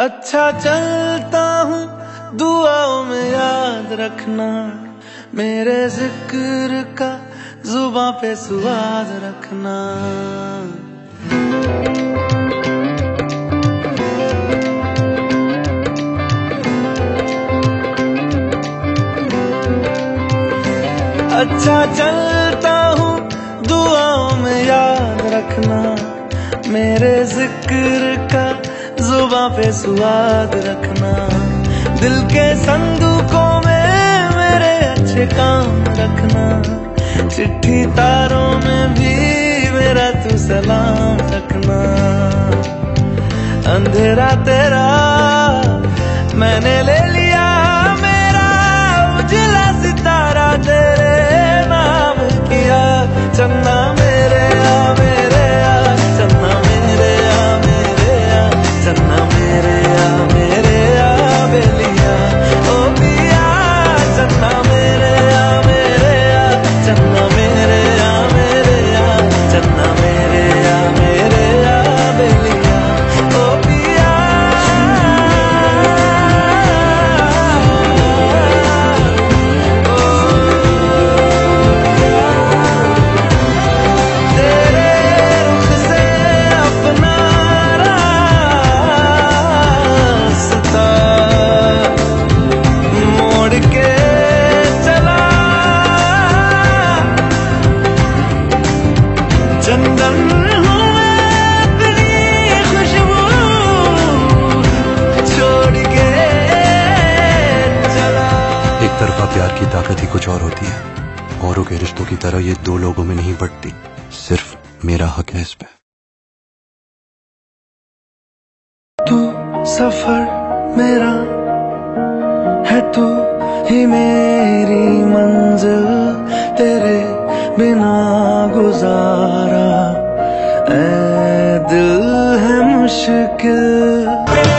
अच्छा चलता हूँ, दुआओं में याद रखना। मेरे ज़िक्र का जुबा पे सुवाद रखना। अच्छा चलता हूँ, दुआओं में याद रखना। मेरे ज़िक्र जुबा पे स्वाद रखना। दिल के संदूकों में मेरे अच्छे काम रखना। चिट्ठी तारों में भी मेरा तू सलाम रखना। अंधेरा तेरा मैंने ले लिया, मेरा उजला सितारा तेरे। चंदन हूँ मैं अपनी खुशबू छोड़ के चला एक तरफा प्यार की ताकत ही कुछ और होती है औरों के रिश्तों की तरह ये दो लोगों में नहीं बढ़ती सिर्फ़ मेरा हक है इस पे। तू सफ़र मेरा है तू ही मेरी मंजिल। बिना गुजारा ए दिल है मुश्किल।